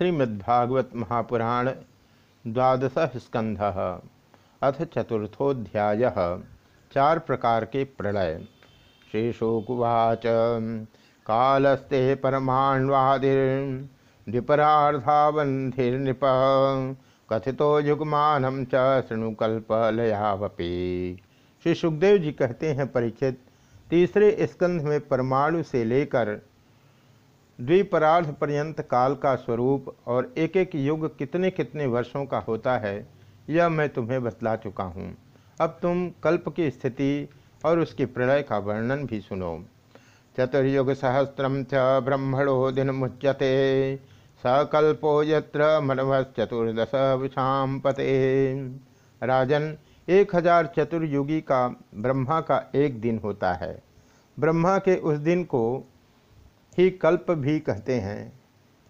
श्रीमद्भागवत महापुराण द्वादश स्कंध अथ चतुर्थोध्याय चार प्रकार के प्रलय। श्रीशोकुवाच कालस्ते परमाण्वादिर्परार्धावन्धिर्नृप कथितो युगमान च श्री सुखदेव जी कहते हैं परीक्षित तीसरे स्कंध में परमाणु से लेकर द्विपरार्ध पर्यंत काल का स्वरूप और एक एक युग कितने कितने वर्षों का होता है, यह मैं तुम्हें बतला चुका हूँ। अब तुम कल्प की स्थिति और उसके प्रलय का वर्णन भी सुनो। चतुर्युग सहस्रम च ब्रह्मणो दिन मुच्यते सकल्पो यत्र मनवश्चतुर्दश विषाम पते राजन, एक हज़ार चतुर्युगी का ब्रह्मा का एक दिन होता है। ब्रह्मा के उस दिन को ही कल्प भी कहते हैं।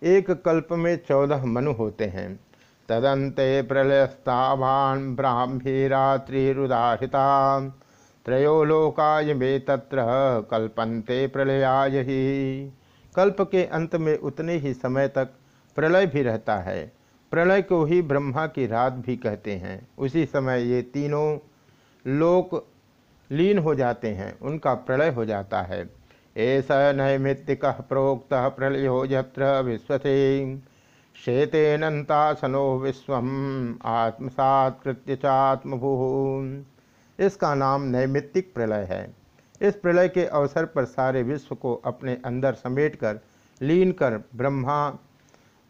एक कल्प में चौदह मनु होते हैं। तदंते प्रलयस्तावान ब्राह्मी रात्रिरुदाहिता त्रयो लोकाय में तत्र कल्पन्ते प्रलयाय ही। कल्प के अंत में उतने ही समय तक प्रलय भी रहता है। प्रलय को ही ब्रह्मा की रात भी कहते हैं। उसी समय ये तीनों लोक लीन हो जाते हैं। उनका प्रलय हो जाता है। एस नैमित्तिक प्रोक्त प्रलयो यत्र विश्वसे। विश्व आत्मसात्कृत्य चात्मभू। इसका नाम नैमित्तिक प्रलय है। इस प्रलय के अवसर पर सारे विश्व को अपने अंदर समेटकर, लीन कर ब्रह्मा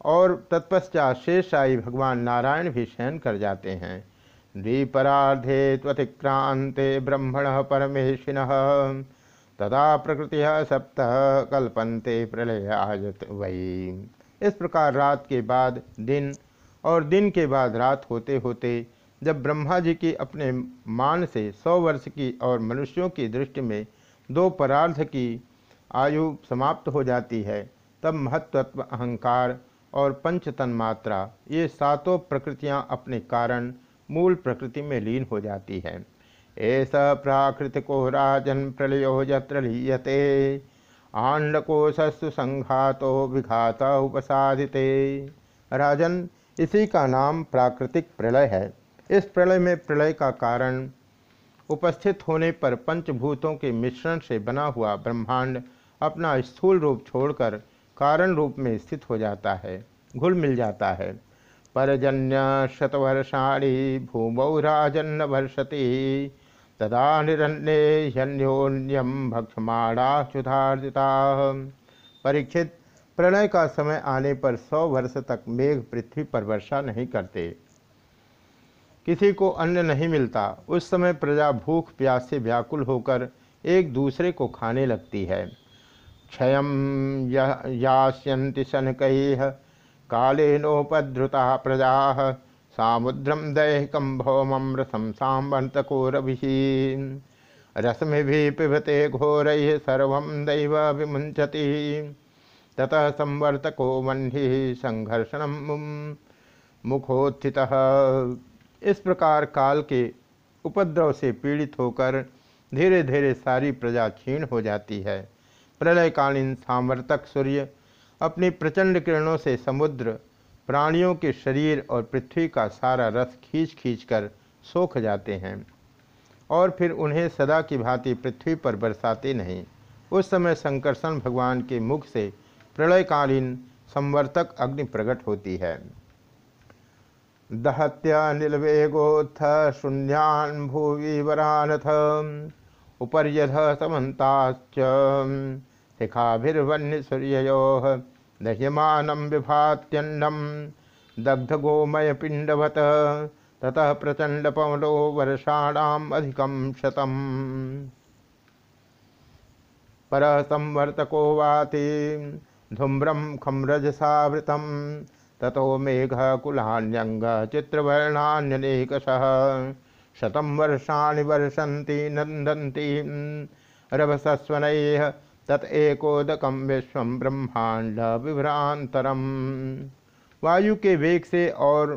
और तत्पश्चात शेषाई भगवान नारायण भी शयन कर जाते हैं। द्विपराधे त्वतिक्रांते ब्रह्मण परमेशिन तदा प्रकृति सप्त कल्पन्ते प्रलय आयत वही इस प्रकार रात के बाद दिन और दिन के बाद रात होते होते जब ब्रह्मा जी की अपने मान से सौ वर्ष की और मनुष्यों की दृष्टि में दो परार्थ की आयु समाप्त हो जाती है, तब महत्त्व अहंकार और पंचतन मात्रा ये सातों प्रकृतियाँ अपने कारण मूल प्रकृति में लीन हो जाती हैं। एस प्राकृतिको राजन प्रलयो यत्र लीयते। आंडकोशस्तु संघातो विघात उपसादिते राजन, इसी का नाम प्राकृतिक प्रलय है। इस प्रलय में प्रलय का कारण उपस्थित होने पर पंचभूतों के मिश्रण से बना हुआ ब्रह्मांड अपना स्थूल रूप छोड़कर कारण रूप में स्थित हो जाता है, घुल मिल जाता है। परजन्य शतवर्षाणी भूमौ राजन्न वर्षति तदा निरण्यन्योन्यम भक्षमाणाच्युतार्जिता परीक्षित, प्रलय का समय आने पर सौ वर्ष तक मेघ पृथ्वी पर वर्षा नहीं करते। किसी को अन्न नहीं मिलता। उस समय प्रजा भूख, प्यास से व्याकुल होकर एक दूसरे को खाने लगती है। क्षय यास्यन्ति शनकैः, कालेनोपद्रुता प्रजा। सामुद्रम दैहिकम भौमम रसम सांवर्तको रवि भी पिबते घोर सर्व दैव विमुंचति ततः संवर्तको वह्नि संघर्षण मुखोत्थित। इस प्रकार काल के उपद्रव से पीड़ित होकर धीरे धीरे सारी प्रजा क्षीण हो जाती है। प्रलयकालीन सामवर्तक सूर्य अपनी प्रचंड किरणों से समुद्र प्राणियों के शरीर और पृथ्वी का सारा रस खींच खींच कर सोख जाते हैं और फिर उन्हें सदा की भांति पृथ्वी पर बरसाते नहीं। उस समय संकर्षण भगवान के मुख से प्रलयकालीन संवर्तक अग्नि प्रकट होती है। दहत्या दहत्यानिलवेगोत्थ शून्यान भूवि वरानथ, उपर्यध समन्ताश्च शिखाभिर्वन्य सूर्यो दह्यमानं विभात्यन्नं दग्धगोमयपिण्डवत्, ततः प्रचण्डपवनो वर्षाणाम् अधिकं शतम्। परः संवर्तको वाति धूम्रं खम्रजसावृतं, ततो मेघकुलान्यङ्गचित्रवर्णान्यनेकशः। शतं वर्षाणि वर्षन्ति नन्दन्ति रभसस्वनैः तत एकोदकम विश्व ब्रह्मांड विभ्रांतरम वायु के वेग से और,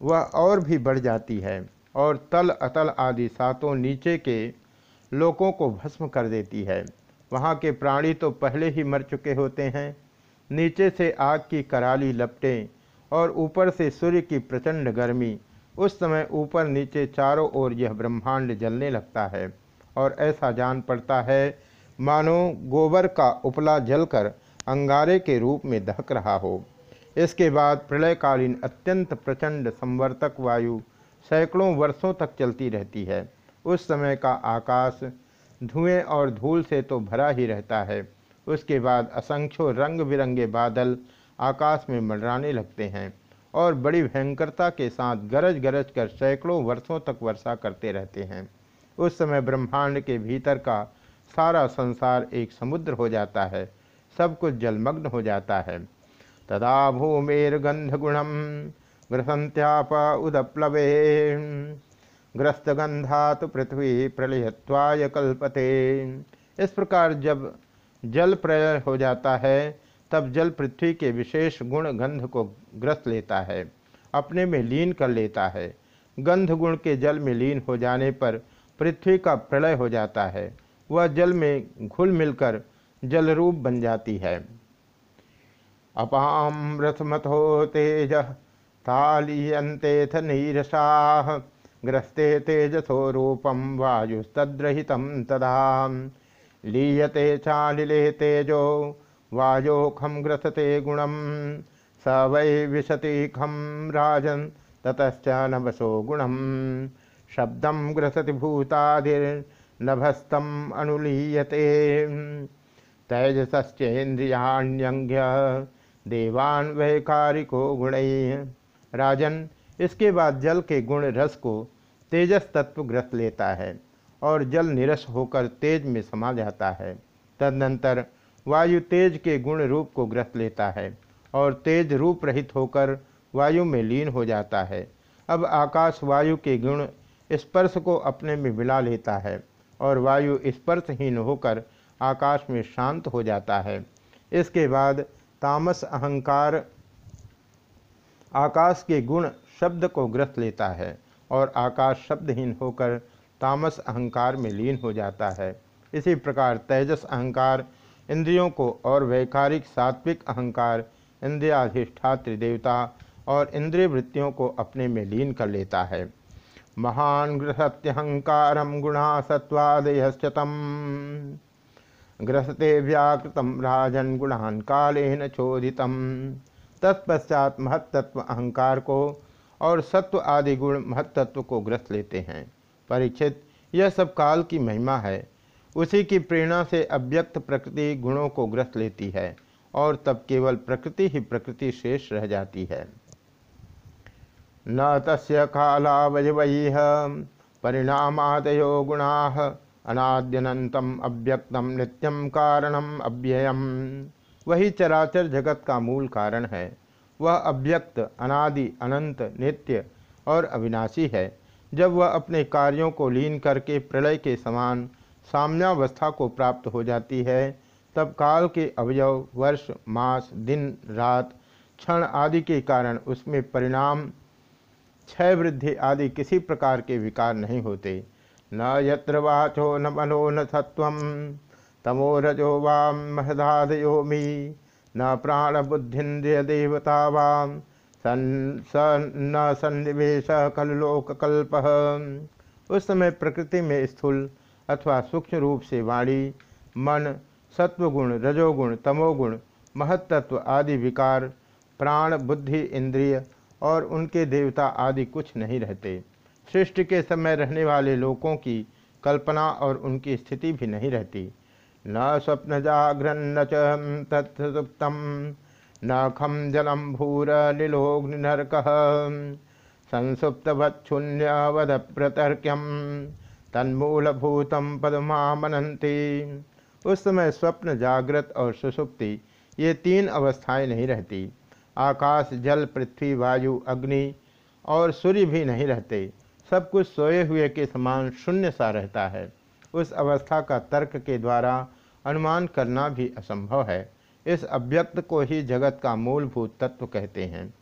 वह और भी बढ़ जाती है और तल अतल आदि सातों नीचे के लोगों को भस्म कर देती है। वहाँ के प्राणी तो पहले ही मर चुके होते हैं। नीचे से आग की कराली लपटें और ऊपर से सूर्य की प्रचंड गर्मी। उस समय ऊपर नीचे चारों ओर यह ब्रह्मांड जलने लगता है और ऐसा जान पड़ता है मानो गोबर का उपला जलकर अंगारे के रूप में दहक रहा हो। इसके बाद प्रलयकालीन अत्यंत प्रचंड संवर्तक वायु सैकड़ों वर्षों तक चलती रहती है। उस समय का आकाश धुएँ और धूल से तो भरा ही रहता है। उसके बाद असंख्यों रंग बिरंगे बादल आकाश में मंडराने लगते हैं और बड़ी भयंकरता के साथ गरज गरज कर सैकड़ों वर्षों तक वर्षा करते रहते हैं। उस समय ब्रह्मांड के भीतर का सारा संसार एक समुद्र हो जाता है, सब कुछ जलमग्न हो जाता है। तदा भूमिर्गंधगुणम ग्रसंत्याप उदप्लवे। ग्रस्तगंधा तो पृथ्वी प्रलयत्वाय कल्पते। इस प्रकार जब जल प्रलय हो जाता है, तब जल पृथ्वी के विशेष गुण गंध को ग्रस्त लेता है, अपने में लीन कर लेता है। गंध गुण के जल में लीन हो जाने पर पृथ्वी का प्रलय हो जाता है। वह जल में घुल मिलकर जल रूप बन जाती है। अपाम रथमथो तेज तालीयतेथ नीरसा ग्रस्ते तेजसो रूपम वायुस्तद्रहित तदा। लीयते चालिले तेजो वायोखम ग्रसते गुणम स वै विशति खम राजन ततश्च नभसो गुणम शब्दम ग्रसति भूतादिर्नभस्तम अनुलीयते। तेजसश्चेन्द्रियाण्यंग्य देवान वैकारिको गुण। राजन, इसके बाद जल के गुण रस को तेजस तत्व ग्रस्त लेता है और जल निरस होकर तेज में समा जाता है। तदनंतर वायु तेज के गुण रूप को ग्रस्त लेता है और तेज रूप रहित होकर वायु में लीन हो जाता है। अब आकाश वायु के गुण स्पर्श को अपने में मिला लेता है। और वायु स्पर्शहीन होकर आकाश में शांत हो जाता है। इसके बाद तामस अहंकार आकाश के गुण शब्द को ग्रस्त लेता है और आकाश शब्दहीन होकर तामस अहंकार में लीन हो जाता है। इसी प्रकार तेजस अहंकार इंद्रियों को और वैकारिक सात्विक अहंकार इंद्रियाधिष्ठात्र देवता और इंद्रिय वृत्तियों को अपने में लीन कर लेता है। महान ग्रहत्यहंकार गुणा सत्वादयतम ग्रसते व्याकृतम राजन गुणान कालेन चोदित तत्पश्चात महत्त्व अहंकार को और सत्व आदि गुण महत्त्व को ग्रस्त लेते हैं। परीक्षित यह सब काल की महिमा है। उसी की प्रेरणा से अव्यक्त प्रकृति गुणों को ग्रस्त लेती है और तब केवल प्रकृति ही प्रकृति शेष रह जाती है। न तस् कालावयवय परिणामादयो गुणा। अनाद्यनतम अव्यक्तम नित्यम कारणम अव्ययम। वही चराचर जगत का मूल कारण है। वह अव्यक्त, अनादि, अनंत, नित्य और अविनाशी है। जब वह अपने कार्यों को लीन करके प्रलय के समान साम्यावस्था को प्राप्त हो जाती है, तब काल के अवयव, वर्ष, मास, दिन, रात, क्षण आदि के कारण उसमें परिणाम क्षय वृद्धि आदि किसी प्रकार के विकार नहीं होते। न यत्र वाचो न मनो न सत्व, तमो रजो वाम महदादयोमी न प्राण बुद्धिन्द्रिय देवता वाम सन स न सन्निवेश कललोकल्प उस समय प्रकृति में स्थूल अथवा सूक्ष्म रूप से वाणी, मन, सत्वगुण, रजोगुण, तमोगुण महत्त्व आदि विकार प्राण बुद्धि इंद्रिय और उनके देवता आदि कुछ नहीं रहते। सृष्टि के समय रहने वाले लोगों की कल्पना और उनकी स्थिति भी नहीं रहती। न स्वप्न जागृन्न तत्सुप्तम, न खम जलम भूर नीलोग्निनरक संसुप्तवच्छून्यवद प्रतर्क्यम तन्मूलभूतम पदमामनंती उस समय स्वप्न, जागृत और सुसुप्ति, ये तीन अवस्थाएँ नहीं रहती। आकाश, जल, पृथ्वी, वायु, अग्नि और सूर्य भी नहीं रहते। सब कुछ सोए हुए के समान शून्य सा रहता है। उस अवस्था का तर्क के द्वारा अनुमान करना भी असंभव है। इस अव्यक्त को ही जगत का मूलभूत तत्व कहते हैं।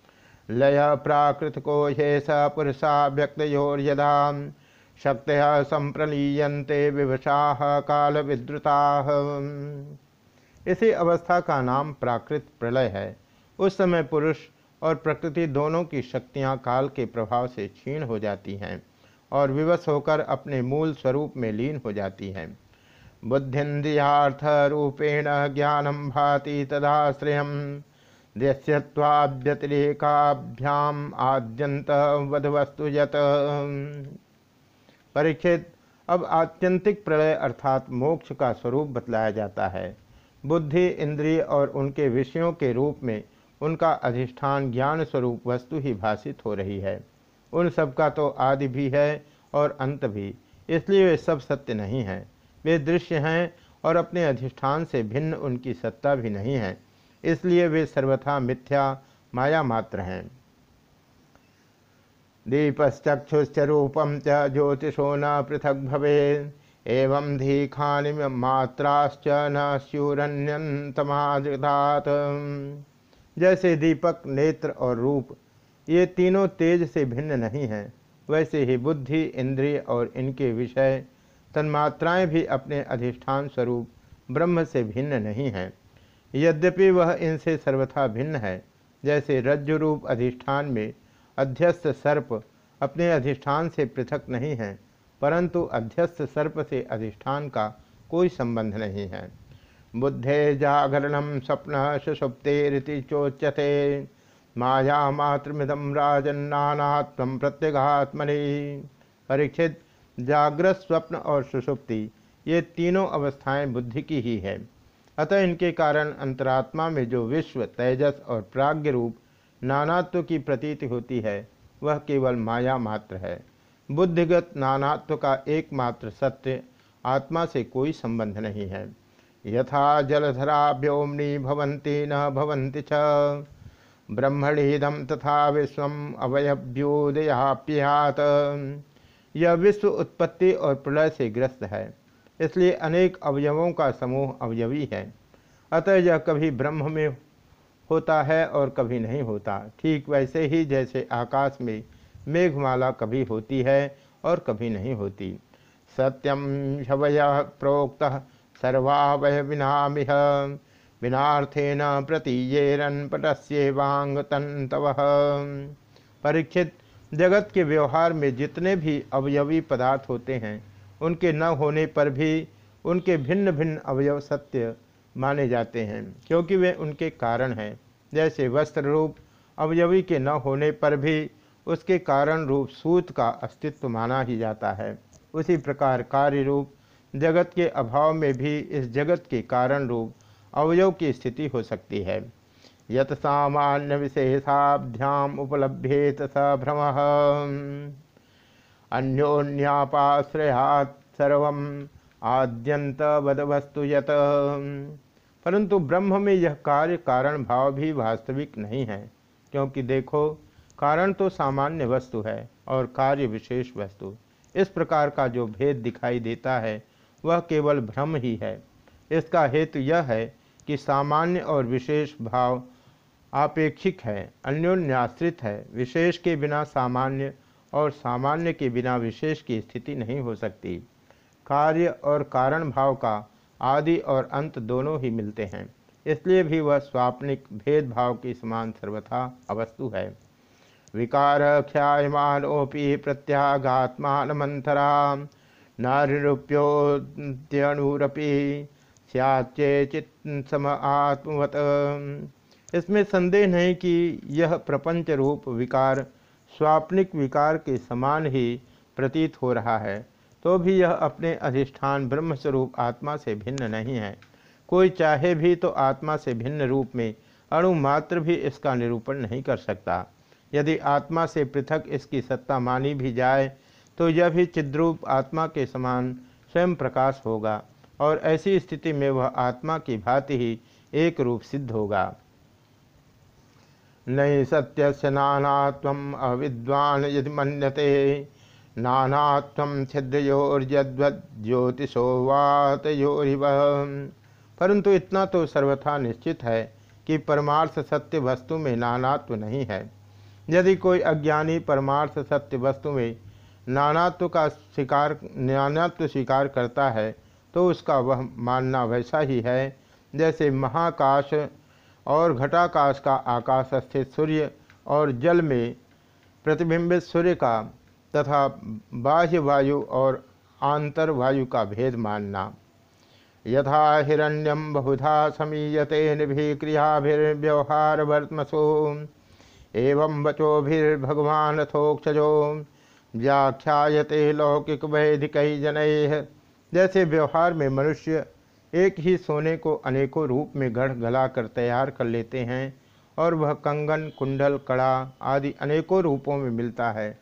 लय प्राकृत को ये स पुरुषा व्यक्तोर्यदा शक्त संप्रलीयते विवशा काल विद्रुता इसी अवस्था का नाम प्राकृत प्रलय है। उस समय पुरुष और प्रकृति दोनों की शक्तियाँ काल के प्रभाव से क्षीण हो जाती हैं और विवश होकर अपने मूल स्वरूप में लीन हो जाती हैं। बुद्धिन्द्रियार्थ रूपेण ज्ञानम भाति तदाश्रय दृश्यवाद्यतिरेकाभ्याम आद्यंत वधवस्तु यत। परीक्षित अब आत्यंतिक प्रलय अर्थात मोक्ष का स्वरूप बतलाया जाता है। बुद्धि, इंद्रिय और उनके विषयों के रूप में उनका अधिष्ठान ज्ञान स्वरूप वस्तु ही भाषित हो रही है। उन सब का तो आदि भी है और अंत भी। इसलिए वे सब सत्य नहीं हैं। वे दृश्य हैं और अपने अधिष्ठान से भिन्न उनकी सत्ता भी नहीं है। इसलिए वे सर्वथा मिथ्या, माया मात्र हैं। दीपश्चक्षुश्च रूपम च ज्योतिषो न पृथक भवे एवं धीखानि मात्राश्च न स्यूरण्यंतमादात जैसे दीपक, नेत्र और रूप, ये तीनों तेज से भिन्न नहीं हैं। वैसे ही बुद्धि, इंद्रिय और इनके विषय तन्मात्राएँ भी अपने अधिष्ठान स्वरूप ब्रह्म से भिन्न नहीं हैं। यद्यपि वह इनसे सर्वथा भिन्न है, जैसे रज्जु रूप अधिष्ठान में अध्यस्त सर्प अपने अधिष्ठान से पृथक नहीं है, परंतु अध्यस्त सर्प से अधिष्ठान का कोई संबंध नहीं है। बुद्धे जागरणम स्वप्न सुषुप्तेरिति चोच्यते। माया मातृमिदम राजन्नात्म प्रत्यगात्मनि। परीक्षित जागृत स्वप्न और सुषुप्ति ये तीनों अवस्थाएँ बुद्धि की ही है। अतः इनके कारण अंतरात्मा में जो विश्व, तेजस और प्राग्ञ रूप नानात्व की प्रतीति होती है, वह केवल माया मात्र है। बुद्धिगत नानात्व का एकमात्र सत्य आत्मा से कोई संबंध नहीं है। यथा जलधरा व्योमनी भवंती न भवंती च। ब्रह्मणीदम तथा विश्व अवयभ्योदयाप्यात। यह विश्व उत्पत्ति और प्रलय से ग्रस्त है, इसलिए अनेक अवयवों का समूह अवयवी है। अतः यह कभी ब्रह्म में होता है और कभी नहीं होता। ठीक वैसे ही जैसे आकाश में मेघमाला कभी होती है और कभी नहीं होती। सत्यम शवय प्रोक्त सर्वावय विनामिह विनाथेन प्रतीयेरन पटस्येवांग तंतव परीक्षित, जगत के व्यवहार में जितने भी अवयवी पदार्थ होते हैं, उनके न होने पर भी उनके भिन्न भिन्न अवयव सत्य माने जाते हैं, क्योंकि वे उनके कारण हैं। जैसे वस्त्र रूप, अवयवी के न होने पर भी उसके कारण रूप सूत का अस्तित्व माना ही जाता है। उसी प्रकार कार्य रूप जगत के अभाव में भी इस जगत के कारण रूप अवयव की स्थिति हो सकती है। यत सामान्य विशेषाभ्याम उपलभ्येत स भ्रम। अन्योन्यापाश्रयात सर्व आद्यंत वस्तु यत। परंतु ब्रह्म में यह कार्य कारण भाव भी वास्तविक नहीं है, क्योंकि देखो, कारण तो सामान्य वस्तु है और कार्य विशेष वस्तु। इस प्रकार का जो भेद दिखाई देता है वह केवल भ्रम ही है। इसका हेतु यह है कि सामान्य और विशेष भाव आपेक्षिक है, अन्योन्याश्रित है। विशेष के बिना सामान्य और सामान्य के बिना विशेष की स्थिति नहीं हो सकती। कार्य और कारण भाव का आदि और अंत दोनों ही मिलते हैं। इसलिए भी वह स्वाप्निक भेदभाव के समान सर्वथा अवस्तु है। विकार ख्यायमानोपि प्रत्यागात्मान मंथरा नारिरूप्योत्यणुरपि चित सम आत्मवत। इसमें संदेह नहीं कि यह प्रपंच रूप विकार, स्वाप्निक विकार के समान ही प्रतीत हो रहा है तो भी यह अपने अधिष्ठान ब्रह्मस्वरूप आत्मा से भिन्न नहीं है। कोई चाहे भी तो आत्मा से भिन्न रूप में अणु मात्र भी इसका निरूपण नहीं कर सकता। यदि आत्मा से पृथक इसकी सत्ता मानी भी जाए तो यह भी चिद्रूप आत्मा के समान स्वयं प्रकाश होगा, और ऐसी स्थिति में वह आत्मा की भांति ही एक रूप सिद्ध होगा। नहीं सत्य नानात्व अविद्वान यदि मनते नानात्व छिद्रयोर्यद्वज्योतिषो वातयोरिव परंतु इतना तो सर्वथा निश्चित है कि परमार्थ सत्य वस्तु में नानात्व नहीं है। यदि कोई अज्ञानी परमार्थ सत्य वस्तु में नानात्व का स्वीकार, नानात्व स्वीकार करता है तो उसका वह मानना वैसा ही है, जैसे महाकाश और घटाकाश का आकाश स्थित सूर्य और जल में प्रतिबिंबित सूर्य का तथा बाह्य वायु और आंतर वायु का भेद मानना। यथा हिरण्यम बहुधा समीयते निभि क्रियाभिर्व्यवहार वर्तमसो एवं वचोभिर्भगवान थोक्षजो व्याख्यायते लौकिक वैदिक जन जैसे व्यवहार में मनुष्य एक ही सोने को अनेकों रूप में गढ़ गला कर तैयार कर लेते हैं और वह कंगन, कुंडल, कड़ा आदि अनेकों रूपों में मिलता है।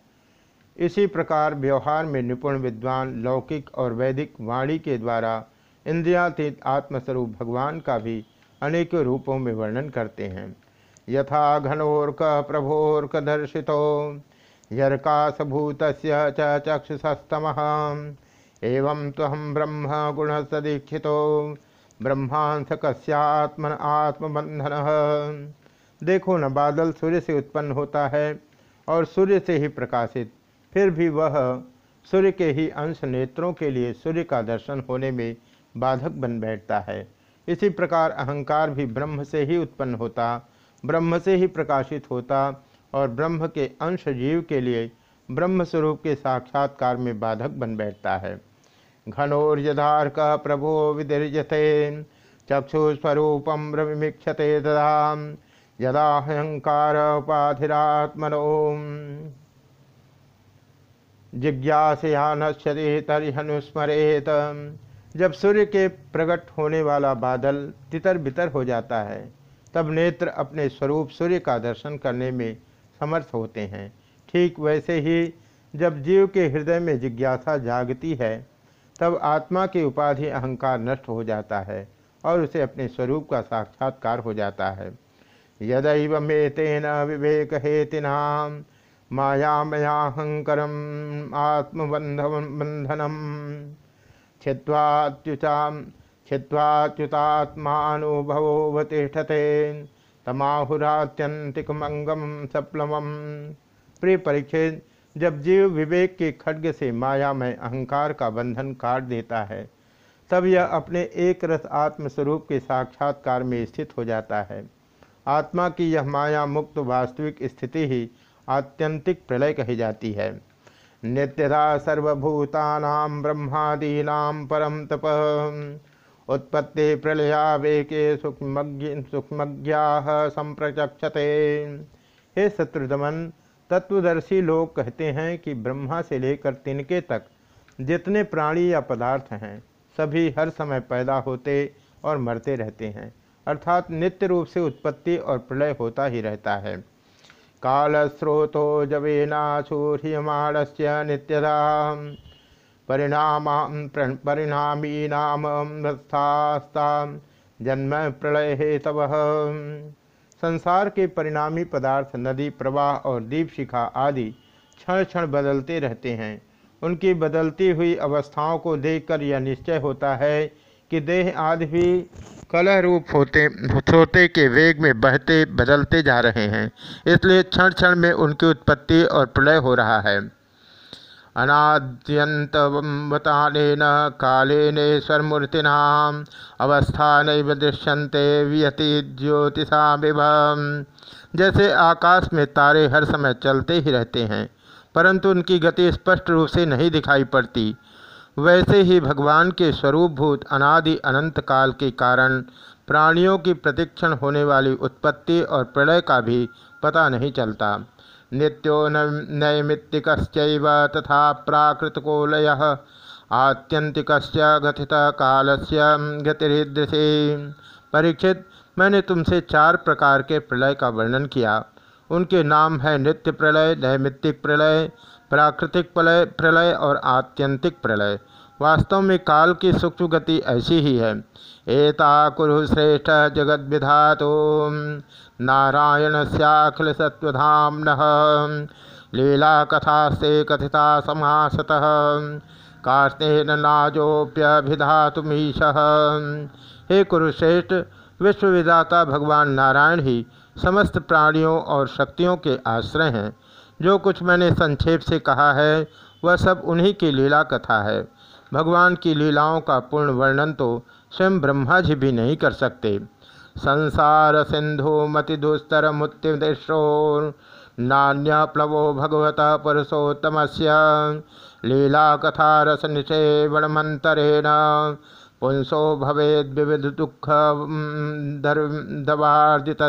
इसी प्रकार व्यवहार में निपुण विद्वान लौकिक और वैदिक वाणी के द्वारा इंद्रियातीत आत्मस्वरूप भगवान का भी अनेकों रूपों में वर्णन करते हैं। यथा घनोर्क प्रभोर्क दर्शितो। यर्काशभूत चक्षुषस्तम। एवं तो हम ब्रह्म गुण सदीक्षित ब्रह्मांस कस्यात्मन आत्मबंधन देखो न, बादल सूर्य से उत्पन्न होता है और सूर्य से ही प्रकाशित। फिर भी वह सूर्य के ही अंश नेत्रों के लिए सूर्य का दर्शन होने में बाधक बन बैठता है। इसी प्रकार अहंकार भी ब्रह्म से ही उत्पन्न होता, ब्रह्म से ही प्रकाशित होता और ब्रह्म के अंश जीव के लिए ब्रह्म स्वरूप के साक्षात्कार में बाधक बन बैठता है। घनोर्यदार्क प्रभो विदीर्यते चक्षुस्वरूपम रविमीक्षते तदा यदाहंकार उपाधिरात्मनो। जिज्ञासया नश्यते तरिहनुस्मरेत जब सूर्य के प्रकट होने वाला बादल तितर बितर हो जाता है, तब नेत्र अपने स्वरूप सूर्य का दर्शन करने में समर्थ होते हैं। ठीक वैसे ही जब जीव के हृदय में जिज्ञासा जागती है, तब आत्मा की उपाधि अहंकार नष्ट हो जाता है और उसे अपने स्वरूप का साक्षात्कार हो जाता है। यदैव मे तेन विवेक हेतिना मायामयाहंकरम आत्मबंधनम छिवाच्युचा छिवाच्युतात्मानुभवोवतिष्ठते तमाहुरात्यंतिकमंगम सप्लवम प्रिय परीक्षित जब जीव विवेक के खड्ग से माया में अहंकार का बंधन काट देता है, तब यह अपने एक रस आत्मस्वरूप के साक्षात्कार में स्थित हो जाता है। आत्मा की यह माया मुक्त वास्तविक स्थिति ही आत्यंतिक प्रलय कही जाती है। नित्यदा सर्वभूता ब्रह्मादीना परम तप। उत्पत्ति प्रलयावेके सूक्ष्म सूक्ष्मज्ञा संप्रचक्षते। हे शत्रुदमन, तत्वदर्शी लोग कहते हैं कि ब्रह्मा से लेकर तिनके तक जितने प्राणी या पदार्थ हैं, सभी हर समय पैदा होते और मरते रहते हैं। अर्थात नित्य रूप से उत्पत्ति और प्रलय होता ही रहता है। काल स्रोतो जवेना जवेनाशूर्यमाणस्य नित्यदा परिणाम परिणामी नाम जन्म प्रलय हेतव। संसार के परिणामी पदार्थ, नदी, प्रवाह और दीप शिखा आदि क्षण क्षण बदलते रहते हैं। उनकी बदलती हुई अवस्थाओं को देखकर यह निश्चय होता है कि देह आदि भी कलह रूप होते सोते के वेग में बहते, बदलते जा रहे हैं। इसलिए क्षण क्षण में उनकी उत्पत्ति और प्रलय हो रहा है। अनाद्यन्तवतानेन कालेनेश्वरमूर्तिना अवस्था नैव दृश्यन्ते वियति ज्योतिषा जैसे आकाश में तारे हर समय चलते ही रहते हैं, परंतु उनकी गति स्पष्ट रूप से नहीं दिखाई पड़ती। वैसे ही भगवान के स्वरूपभूत अनादि अनंत काल के कारण प्राणियों की प्रतिक्षण होने वाली उत्पत्ति और प्रलय का भी पता नहीं चलता। नित्यो नैमित्तिक तथा प्राकृतिको लय आत्यंतिक गथित काल से गतिदृशे परीक्षित, मैंने तुमसे चार प्रकार के प्रलय का वर्णन किया। उनके नाम है नित्य प्रलय, नैमित्तिक प्रलय, प्राकृतिक प्रलय प्रलय और आत्यंतिक प्रलय। वास्तव में काल की सूक्ष्म गति ऐसी ही है। एता कुरु श्रेष्ठ जगद विधातो नारायण सखिल सत्वधाम लीला कथा से कथिता समासतः। कास्तेन नाजोप्यभिधातुमीश हे कुरुश्रेष्ठ विश्वविदाता भगवान नारायण ही समस्त प्राणियों और शक्तियों के आश्रय हैं। जो कुछ मैंने संक्षेप से कहा है, वह सब उन्हीं की लीला कथा है। भगवान की लीलाओं का पूर्ण वर्णन तो स्वयं ब्रह्मा जी भी नहीं कर सकते। संसार सिंधु मति दुस्तर मुत्तिशो नान्य प्लवो भगवत पुरुषोत्तम से लीला कथा रस निषेवणमंतरेण पुंसो भवेद विविध दुख दवार्जित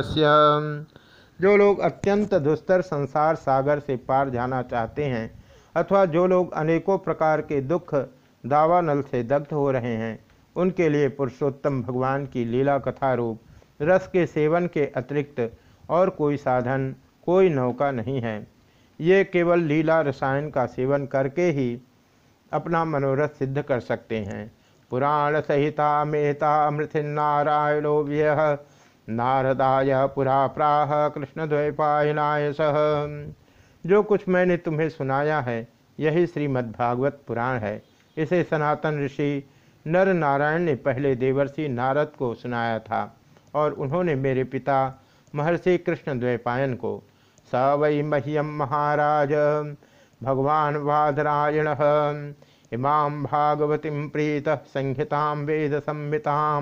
जो लोग अत्यंत दुस्तर संसार सागर से पार जाना चाहते हैं, अथवा जो लोग अनेकों प्रकार के दुख दावानल से दग्ध हो रहे हैं, उनके लिए पुरुषोत्तम भगवान की लीला कथा रूप रस के सेवन के अतिरिक्त और कोई साधन, कोई नौका नहीं है। ये केवल लीला रसायन का सेवन करके ही अपना मनोरथ सिद्ध कर सकते हैं। पुराण सहिता मेहता नारायणो व्यय नारदाय पुरा प्राह कृष्ण द्वैपायनाय सह। जो कुछ मैंने तुम्हें सुनाया है, यही श्रीमद्भागवत पुराण है। इसे सनातन ऋषि नर नारायण ने पहले देवर्षि नारद को सुनाया था। और उन्होंने मेरे पिता महर्षि कृष्ण द्वैपायन को स वै मह्यम महाराज, भगवान वादरायण इमाम भागवती प्रीत संहिता वेद संहिता।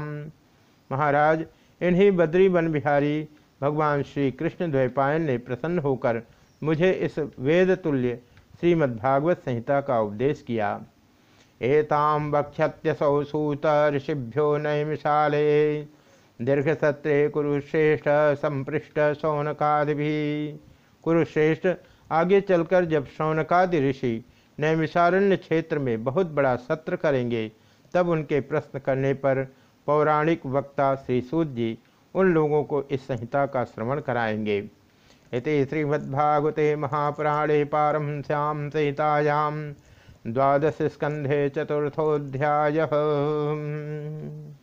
महाराज, इन्हीं बद्री वन बिहारी भगवान श्री कृष्ण द्वैपायन ने प्रसन्न होकर मुझे इस वेद तुल्य श्रीमद्भागवत संहिता का उपदेश किया। एताम वक्षत्यसौ सूत ऋषिभ्यो नैमिषाले दीर्घसत्रे कुरुश्रेष्ठ संपृष्ट शौनकादि कुरुश्रेष्ठ आगे चलकर जब शौनकादि ऋषि नैमिषारण्य क्षेत्र में बहुत बड़ा सत्र करेंगे, तब उनके प्रश्न करने पर पौराणिक वक्ता श्री सूद जी उन लोगों को इस संहिता का श्रवण कराएँगे। इति श्रीमद्भागवते महापुराणे पारमश्याम संहितायाम द्वादश स्कंधे चतुर्थोध्याय